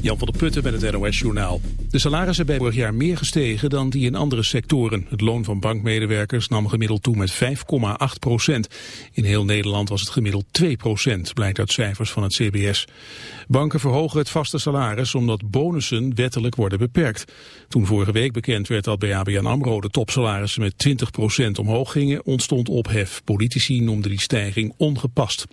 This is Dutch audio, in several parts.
Jan van der Putten met het NOS-journaal. De salarissen bij vorig jaar meer gestegen dan die in andere sectoren. Het loon van bankmedewerkers nam gemiddeld toe met 5,8 procent. In heel Nederland was het gemiddeld 2 procent, blijkt uit cijfers van het CBS. Banken verhogen het vaste salaris omdat bonussen wettelijk worden beperkt. Toen vorige week bekend werd dat bij ABN AMRO de topsalarissen met 20 procent omhoog gingen, ontstond ophef. Politici noemden die stijging ongepast.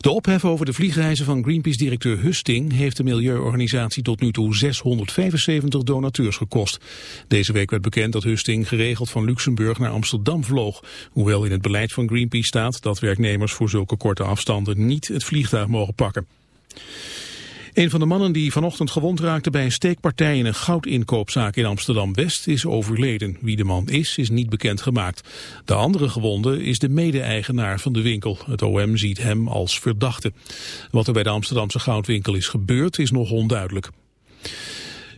De ophef over de vliegreizen van Greenpeace-directeur Husting heeft de milieuorganisatie tot nu toe 675 donateurs gekost. Deze week werd bekend dat Husting geregeld van Luxemburg naar Amsterdam vloog. Hoewel in het beleid van Greenpeace staat dat werknemers voor zulke korte afstanden niet het vliegtuig mogen pakken. Een van de mannen die vanochtend gewond raakte bij een steekpartij in een goudinkoopzaak in Amsterdam-West is overleden. Wie de man is, is niet bekendgemaakt. De andere gewonde is de mede-eigenaar van de winkel. Het OM ziet hem als verdachte. Wat er bij de Amsterdamse goudwinkel is gebeurd is nog onduidelijk.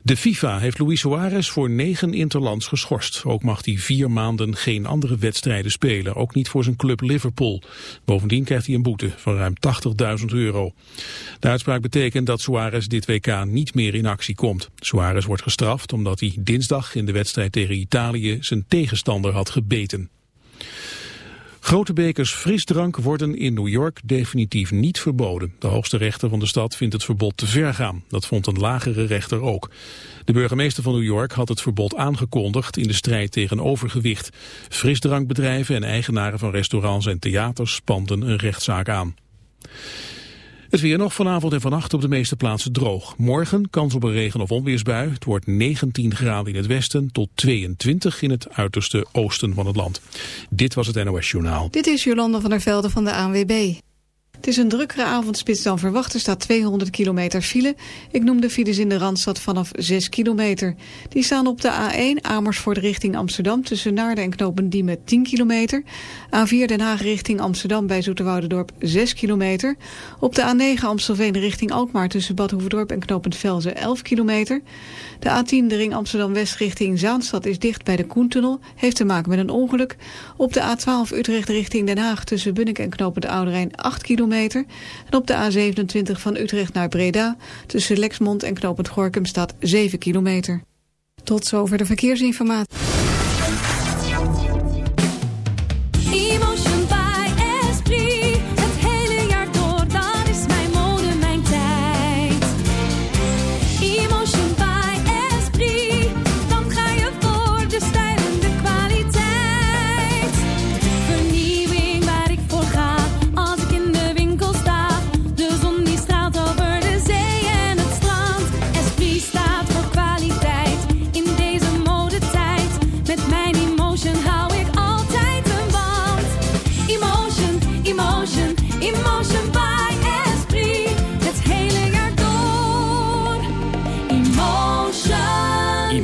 De FIFA heeft Luis Suarez voor negen interlands geschorst. Ook mag hij vier maanden geen andere wedstrijden spelen, ook niet voor zijn club Liverpool. Bovendien krijgt hij een boete van ruim 80.000 euro. De uitspraak betekent dat Suarez dit WK niet meer in actie komt. Suarez wordt gestraft omdat hij dinsdag in de wedstrijd tegen Italië zijn tegenstander had gebeten. Grote bekers frisdrank worden in New York definitief niet verboden. De hoogste rechter van de stad vindt het verbod te ver gaan. Dat vond een lagere rechter ook. De burgemeester van New York had het verbod aangekondigd in de strijd tegen overgewicht. Frisdrankbedrijven en eigenaren van restaurants en theaters spanden een rechtszaak aan. Het weer nog vanavond en vannacht op de meeste plaatsen droog. Morgen kans op een regen- of onweersbui. Het wordt 19 graden in het westen tot 22 in het uiterste oosten van het land. Dit was het NOS Journaal. Dit is Jolanda van der Velde van de ANWB. Het is een drukkere avondspits dan verwacht. Er staat 200 kilometer file. Ik noem de files in de Randstad vanaf 6 kilometer. Die staan op de A1 Amersfoort richting Amsterdam... tussen Naarden en Knopendiemen 10 kilometer. A4 Den Haag richting Amsterdam bij Zoeterwoudendorp 6 kilometer. Op de A9 Amstelveen richting Alkmaar... tussen Bad Hoeverdorp en Knopend Velzen 11 kilometer. De A10 de ring Amsterdam-West richting Zaanstad is dicht bij de Koentunnel. Heeft te maken met een ongeluk. Op de A12 Utrecht richting Den Haag tussen Bunnik en Knopend Ouderijn 8 kilometer En op de A27 van Utrecht naar Breda tussen Lexmond en Knopend Gorkum staat 7 kilometer. Tot zover de verkeersinformatie.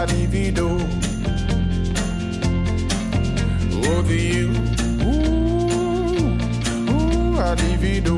Oh, do Oh, the you, ooh, ooh, I do.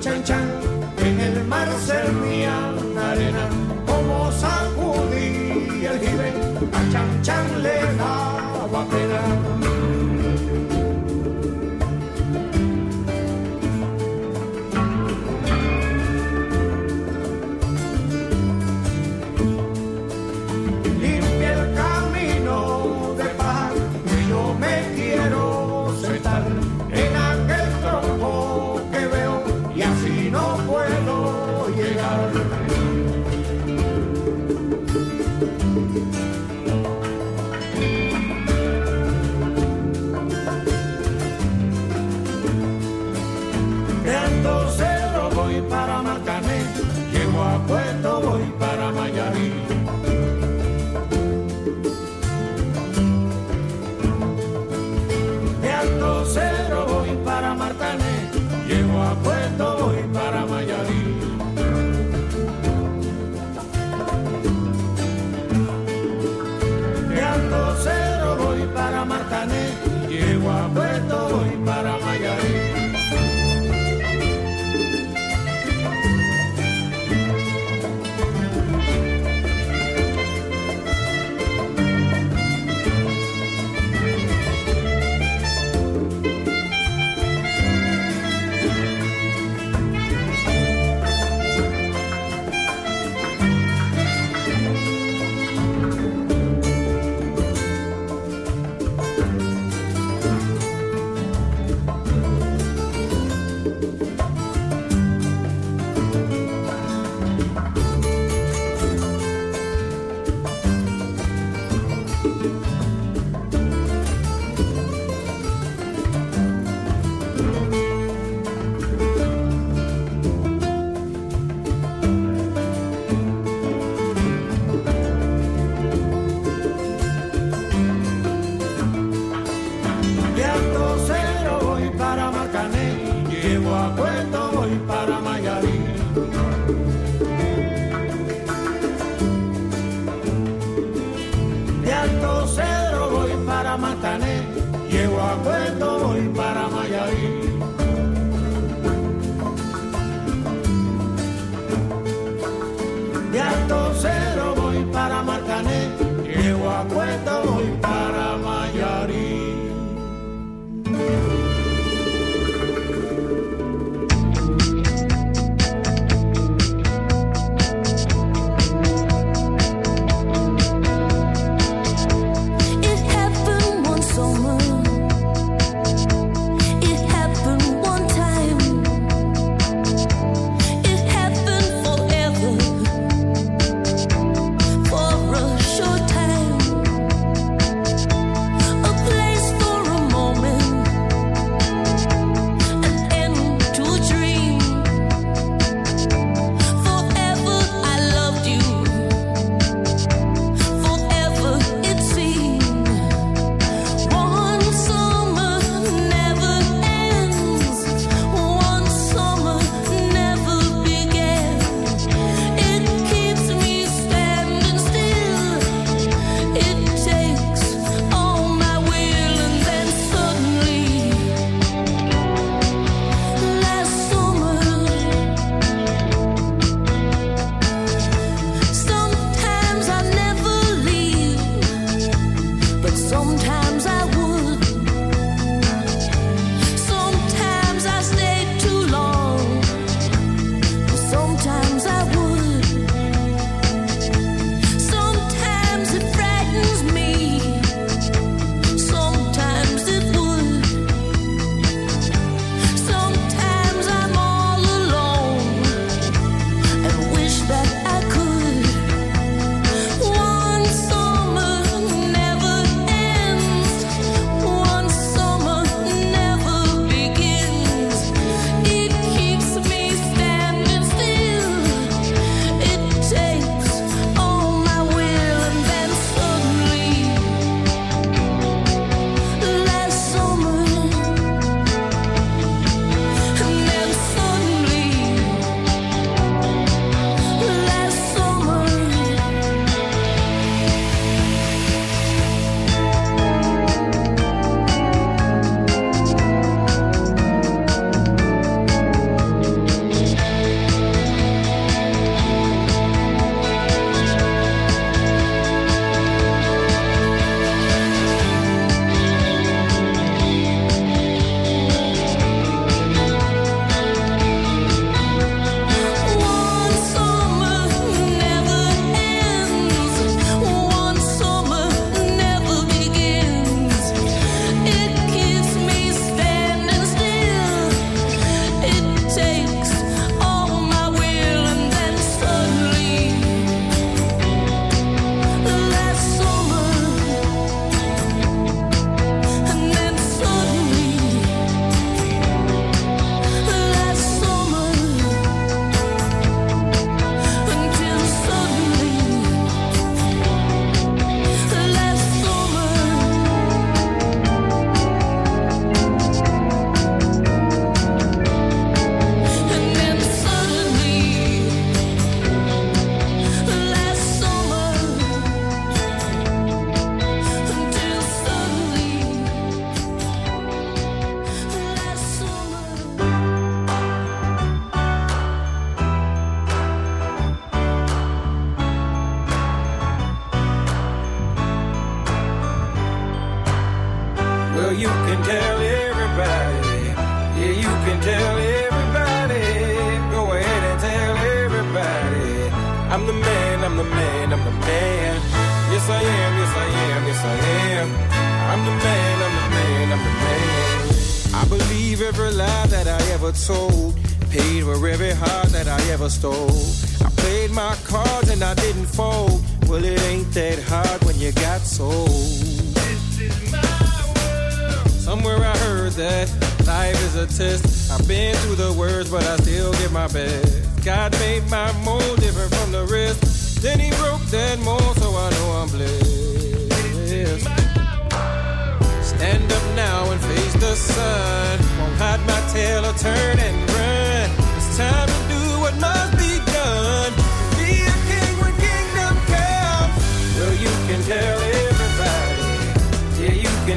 chan chan.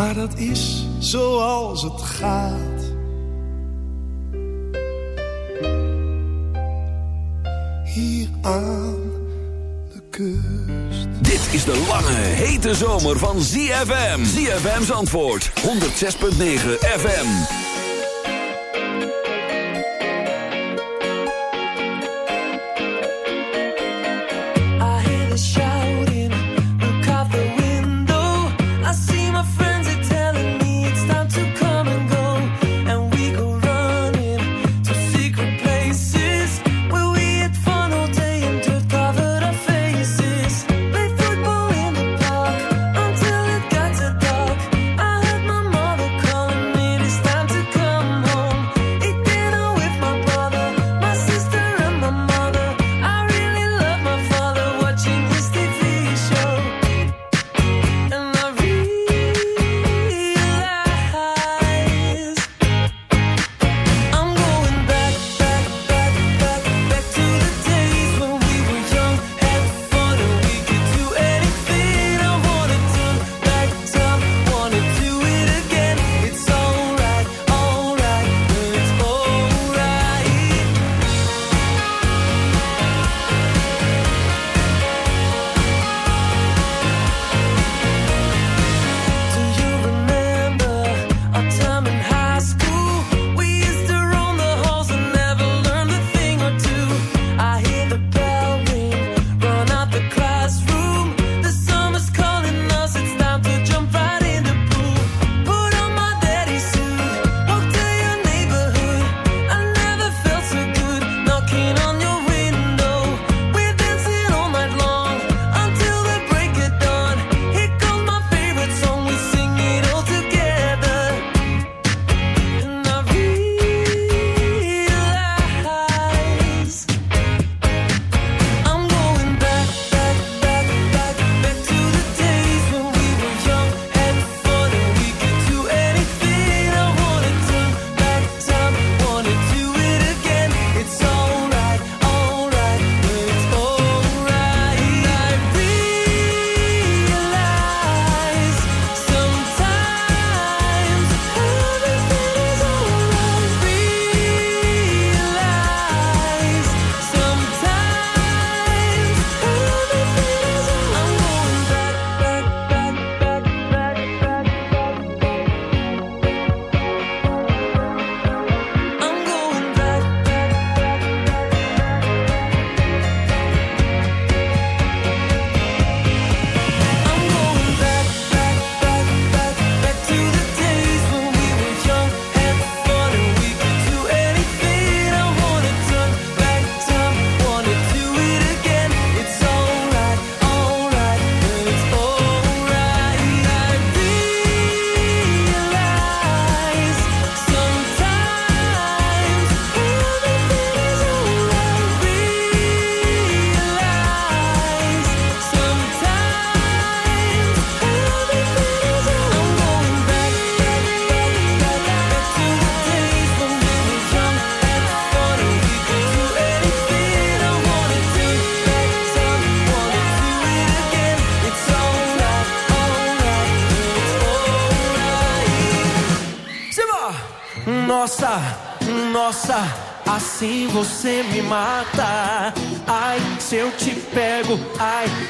Maar dat is zoals het gaat. Hier aan de kust. Dit is de lange, hete zomer van ZFM. ZFM's antwoord, 106.9 FM.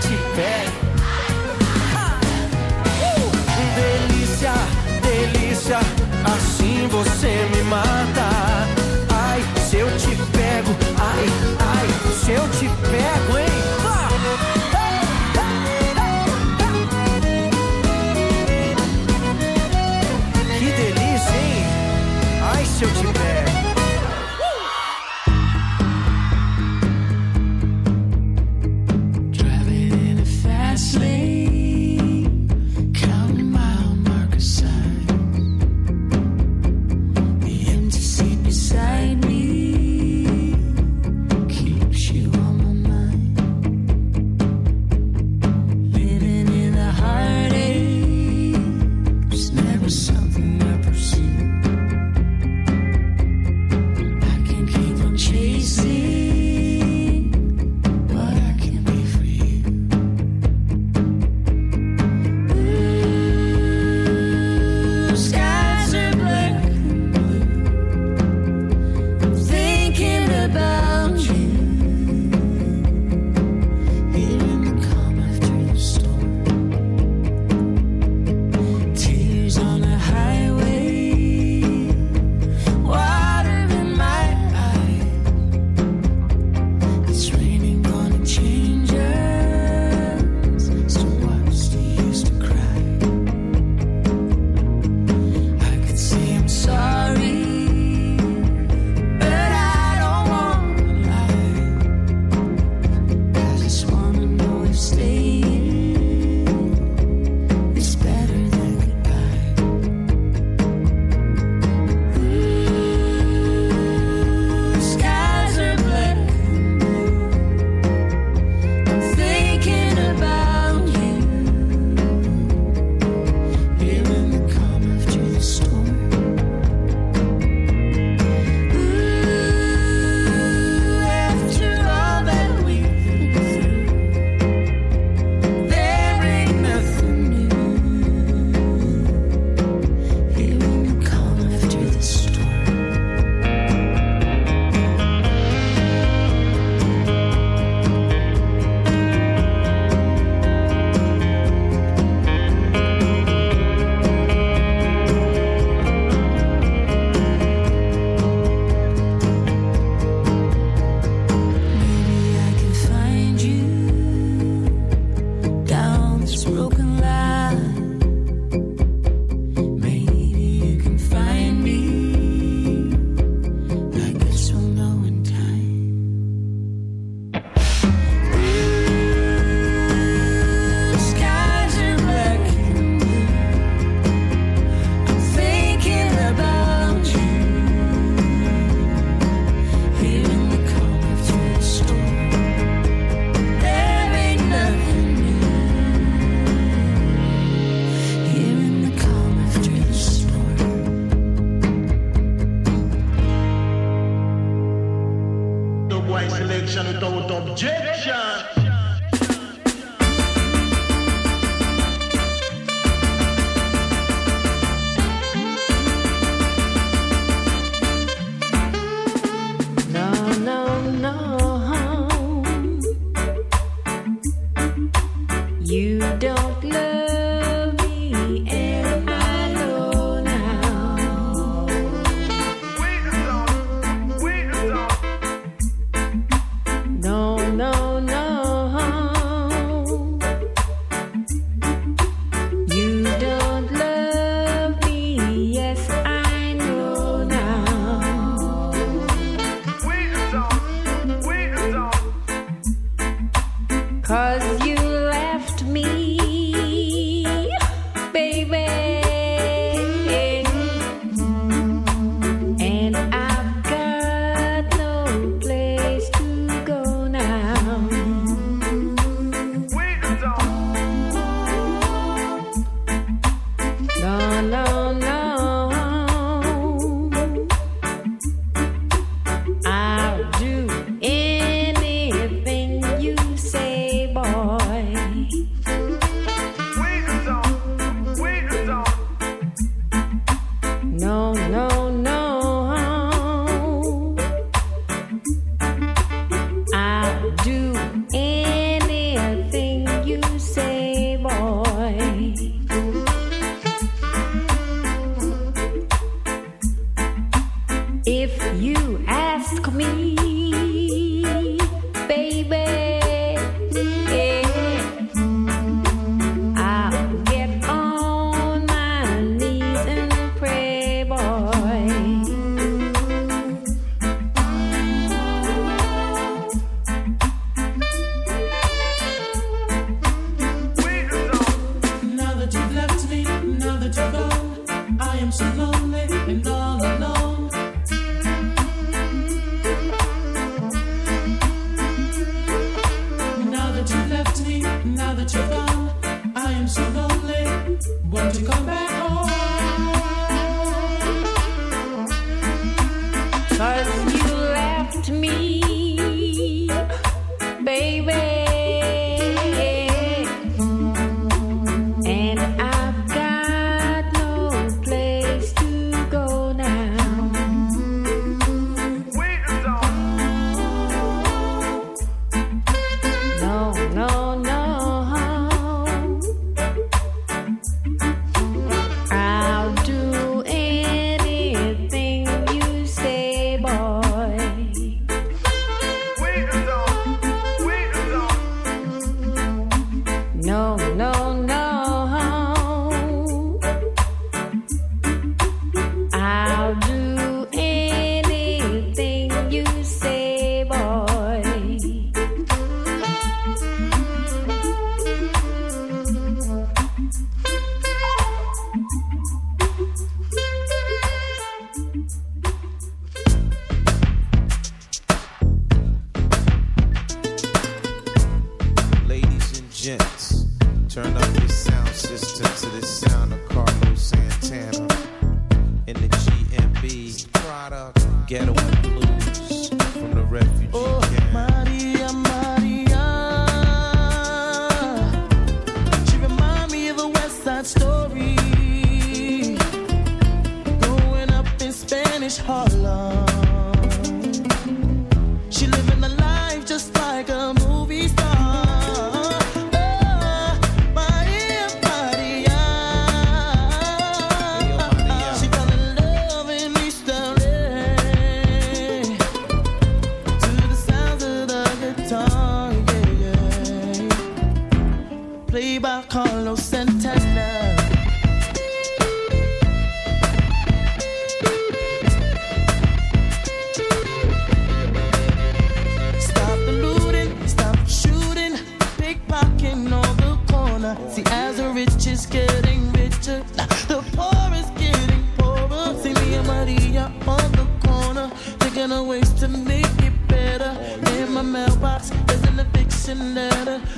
Te pego. Delícia, delícia, assim você me mata.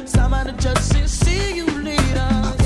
Somebody just say, see you later.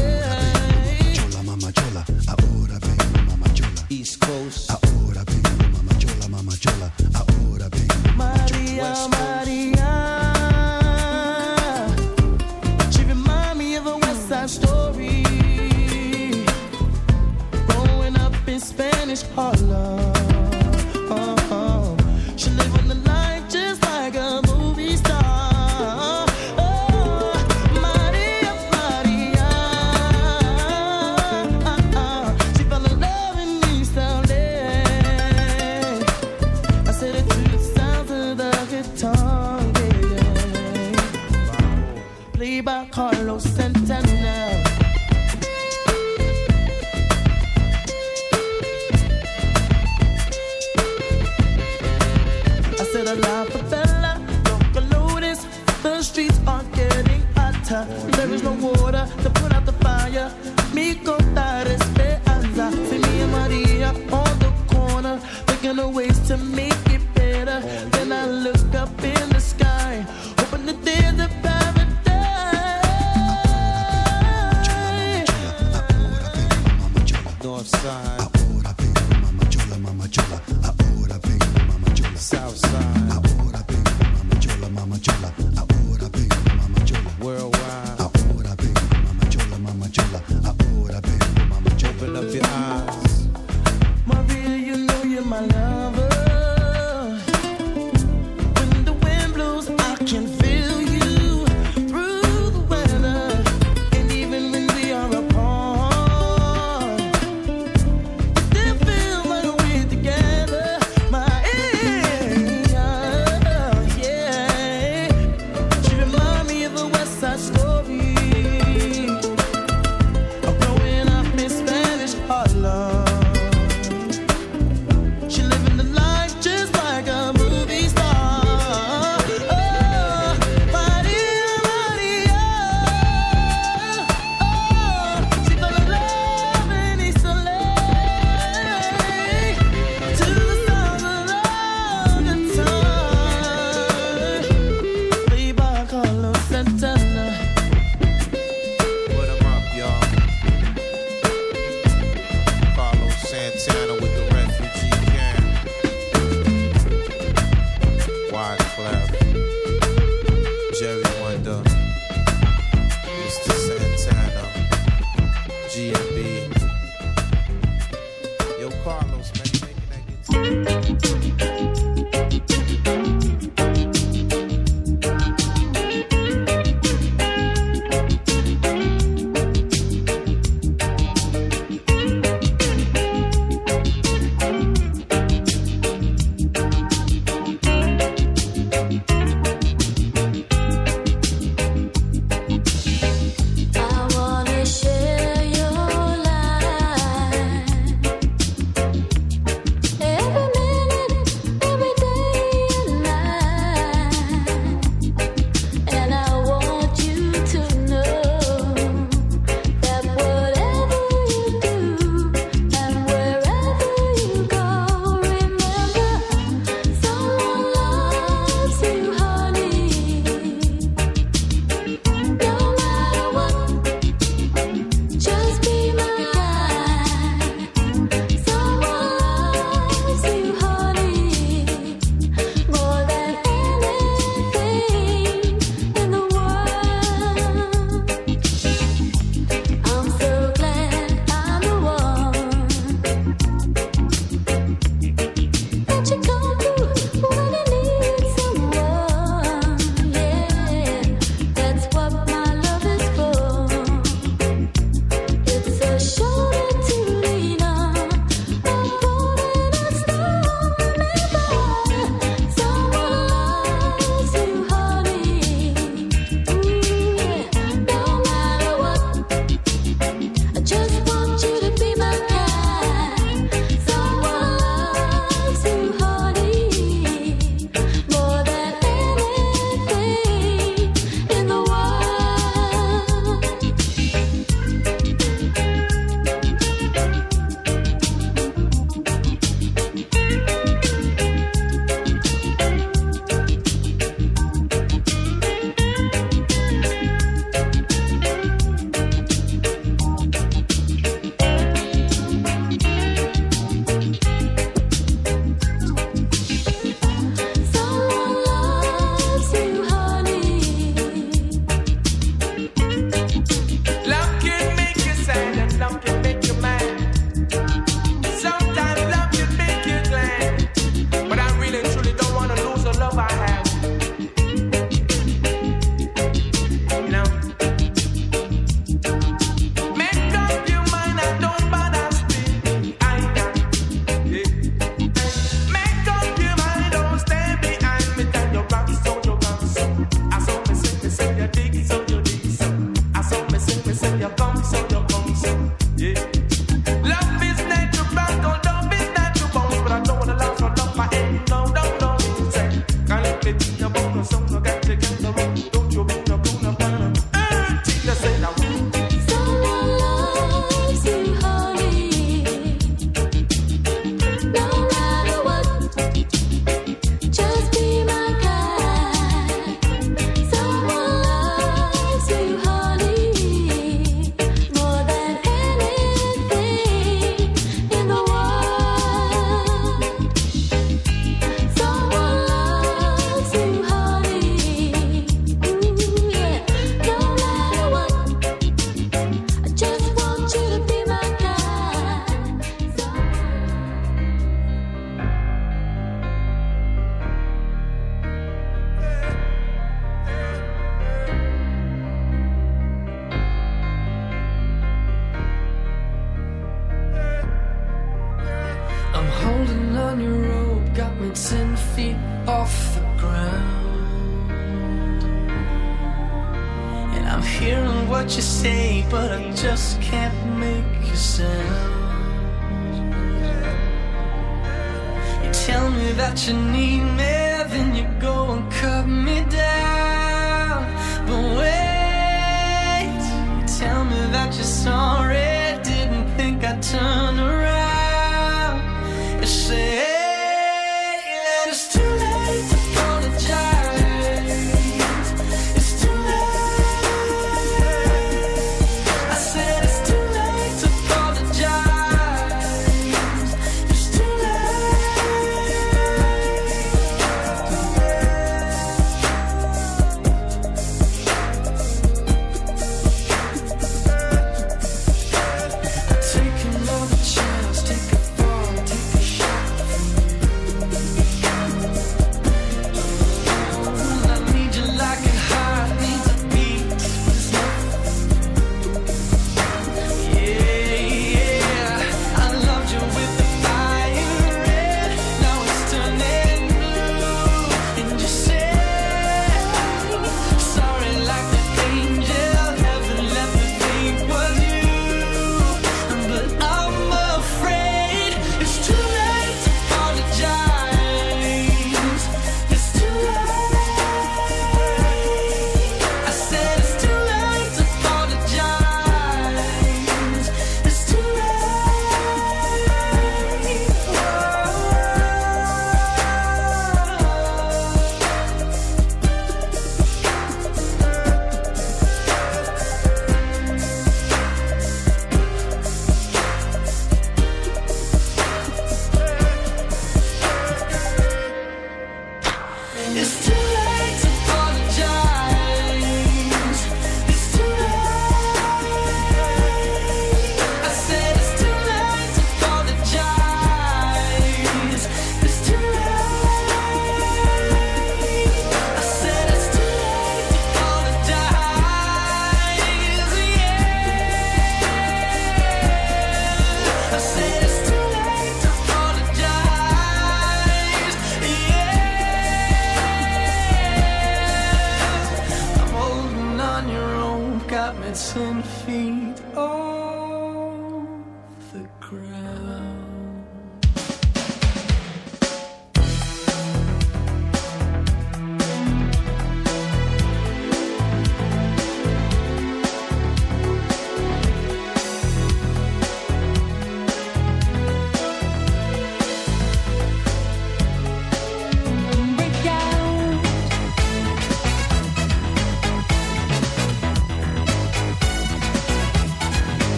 feeling